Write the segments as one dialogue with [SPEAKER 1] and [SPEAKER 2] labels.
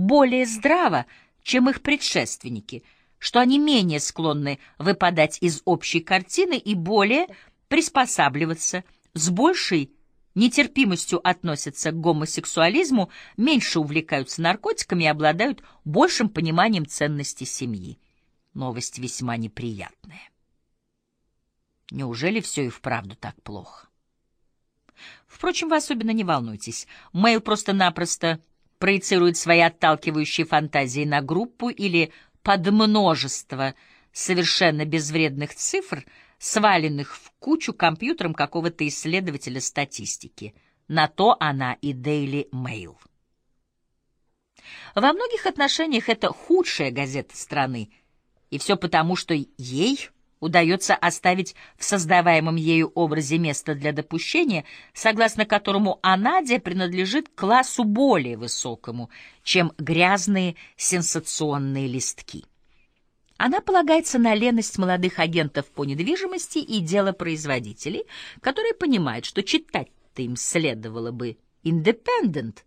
[SPEAKER 1] более здраво, чем их предшественники, что они менее склонны выпадать из общей картины и более приспосабливаться, с большей нетерпимостью относятся к гомосексуализму, меньше увлекаются наркотиками и обладают большим пониманием ценности семьи. Новость весьма неприятная. Неужели все и вправду так плохо? Впрочем, вы особенно не волнуйтесь. Мэйл просто-напросто проецирует свои отталкивающие фантазии на группу или подмножество совершенно безвредных цифр, сваленных в кучу компьютером какого-то исследователя статистики. На то она и Daily Mail. Во многих отношениях это худшая газета страны, и все потому, что ей удается оставить в создаваемом ею образе место для допущения, согласно которому Анадия принадлежит классу более высокому, чем грязные сенсационные листки. Она полагается на леность молодых агентов по недвижимости и делопроизводителей, которые понимают, что читать-то им следовало бы «Индепендент».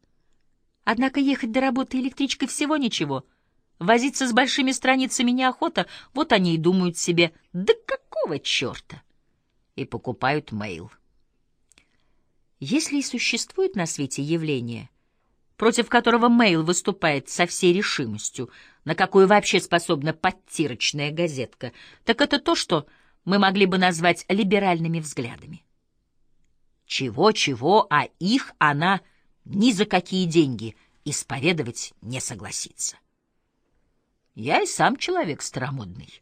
[SPEAKER 1] Однако ехать до работы электричкой всего ничего — Возиться с большими страницами неохота, вот они и думают себе «да какого черта?» и покупают мейл. Если и существует на свете явление, против которого мейл выступает со всей решимостью, на какую вообще способна подтирочная газетка, так это то, что мы могли бы назвать либеральными взглядами. Чего-чего, а их она ни за какие деньги исповедовать не согласится. Я и сам человек старомодный.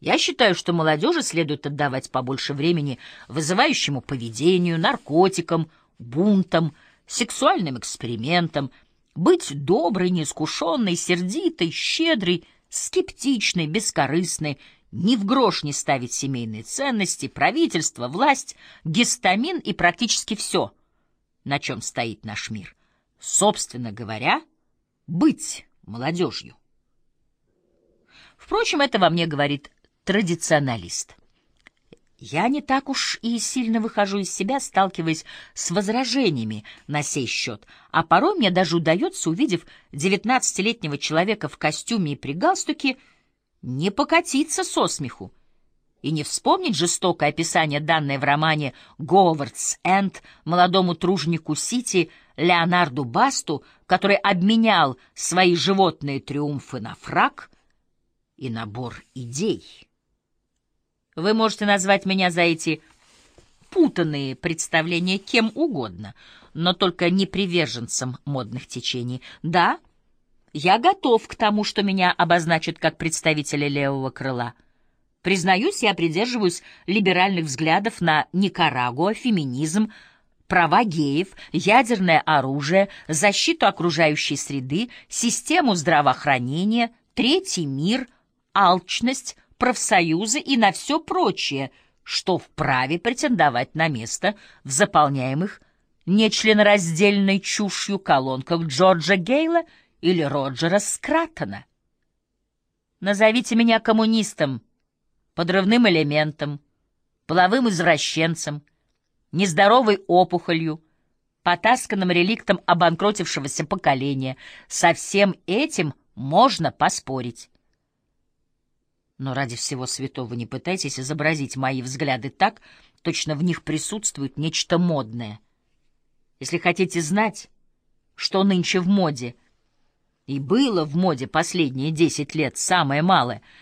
[SPEAKER 1] Я считаю, что молодежи следует отдавать побольше времени вызывающему поведению, наркотикам, бунтам, сексуальным экспериментам, быть доброй, неискушенной, сердитой, щедрой, скептичной, бескорыстной, ни в грош не ставить семейные ценности, правительство, власть, гистамин и практически все, на чем стоит наш мир. Собственно говоря, быть молодежью. Впрочем, это во мне говорит традиционалист. Я не так уж и сильно выхожу из себя, сталкиваясь с возражениями на сей счет, а порой мне даже удается, увидев девятнадцатилетнего человека в костюме и при галстуке, не покатиться со смеху и не вспомнить жестокое описание, данное в романе «Говардс Энд» молодому тружнику Сити Леонарду Басту, который обменял свои животные триумфы на фраг — и набор идей. Вы можете назвать меня за эти путанные представления кем угодно, но только не приверженцем модных течений. Да, я готов к тому, что меня обозначат как представителя левого крыла. Признаюсь, я придерживаюсь либеральных взглядов на Никарагуа, феминизм, права геев, ядерное оружие, защиту окружающей среды, систему здравоохранения, третий мир — алчность, профсоюзы и на все прочее, что вправе претендовать на место в заполняемых нечленораздельной чушью колонках Джорджа Гейла или Роджера Скратона. Назовите меня коммунистом, подрывным элементом, половым извращенцем, нездоровой опухолью, потасканным реликтом обанкротившегося поколения. Со всем этим можно поспорить. Но ради всего святого не пытайтесь изобразить мои взгляды так, точно в них присутствует нечто модное. Если хотите знать, что нынче в моде, и было в моде последние десять лет самое малое,